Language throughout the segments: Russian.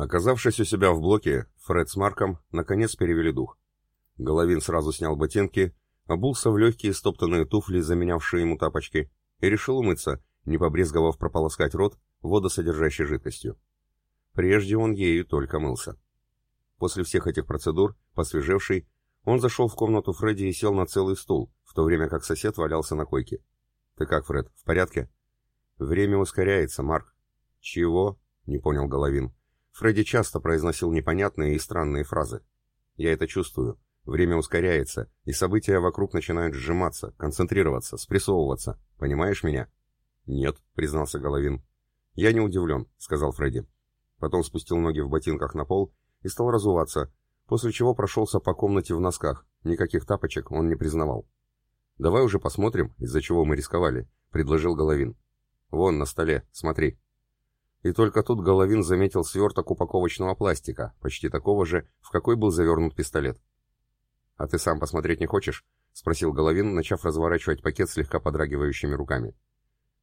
Оказавшись у себя в блоке, Фред с Марком наконец перевели дух. Головин сразу снял ботинки, обулся в легкие стоптанные туфли, заменявшие ему тапочки, и решил умыться, не побрезговав прополоскать рот водосодержащей жидкостью. Прежде он ею только мылся. После всех этих процедур, посвежевший, он зашел в комнату Фредди и сел на целый стул, в то время как сосед валялся на койке. «Ты как, Фред, в порядке?» «Время ускоряется, Марк». «Чего?» — не понял Головин. Фредди часто произносил непонятные и странные фразы. «Я это чувствую. Время ускоряется, и события вокруг начинают сжиматься, концентрироваться, спрессовываться. Понимаешь меня?» «Нет», — признался Головин. «Я не удивлен», — сказал Фредди. Потом спустил ноги в ботинках на пол и стал разуваться, после чего прошелся по комнате в носках. Никаких тапочек он не признавал. «Давай уже посмотрим, из-за чего мы рисковали», — предложил Головин. «Вон, на столе, смотри». И только тут Головин заметил сверток упаковочного пластика, почти такого же, в какой был завернут пистолет. «А ты сам посмотреть не хочешь?» — спросил Головин, начав разворачивать пакет слегка подрагивающими руками.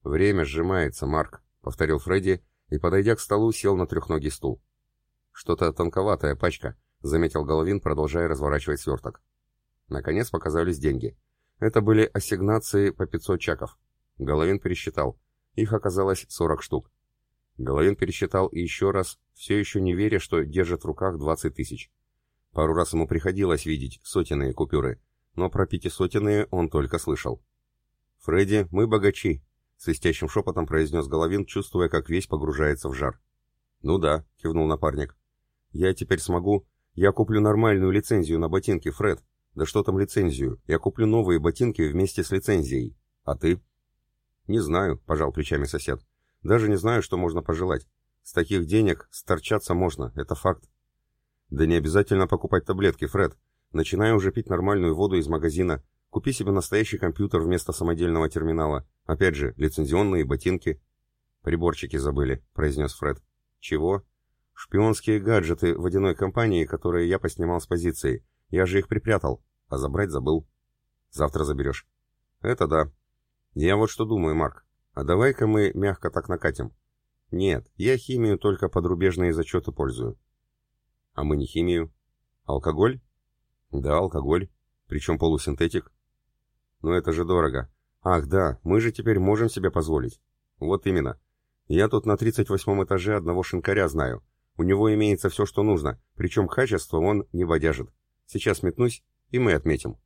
«Время сжимается, Марк», — повторил Фредди, и, подойдя к столу, сел на трехногий стул. «Что-то тонковатая пачка», — заметил Головин, продолжая разворачивать сверток. Наконец показались деньги. Это были ассигнации по 500 чаков. Головин пересчитал. Их оказалось 40 штук. Головин пересчитал еще раз, все еще не веря, что держит в руках 20 тысяч. Пару раз ему приходилось видеть сотенные купюры, но про пятисотенные он только слышал. «Фредди, мы богачи», — свистящим шепотом произнес Головин, чувствуя, как весь погружается в жар. «Ну да», — кивнул напарник. «Я теперь смогу. Я куплю нормальную лицензию на ботинки, Фред. Да что там лицензию? Я куплю новые ботинки вместе с лицензией. А ты?» «Не знаю», — пожал плечами сосед. «Даже не знаю, что можно пожелать. С таких денег сторчаться можно, это факт. Да не обязательно покупать таблетки, Фред. Начинай уже пить нормальную воду из магазина. Купи себе настоящий компьютер вместо самодельного терминала. Опять же, лицензионные ботинки. Приборчики забыли, произнес Фред. Чего? Шпионские гаджеты водяной компании, которые я поснимал с позиции. Я же их припрятал, а забрать забыл. Завтра заберешь. Это да. Я вот что думаю, Марк. А давай-ка мы мягко так накатим. Нет, я химию только подрубежные зачеты пользую. А мы не химию. Алкоголь? Да, алкоголь. Причем полусинтетик. Но это же дорого. Ах, да, мы же теперь можем себе позволить. Вот именно. Я тут на 38 этаже одного шинкаря знаю. У него имеется все, что нужно, причем качество он не бодяжит. Сейчас метнусь, и мы отметим.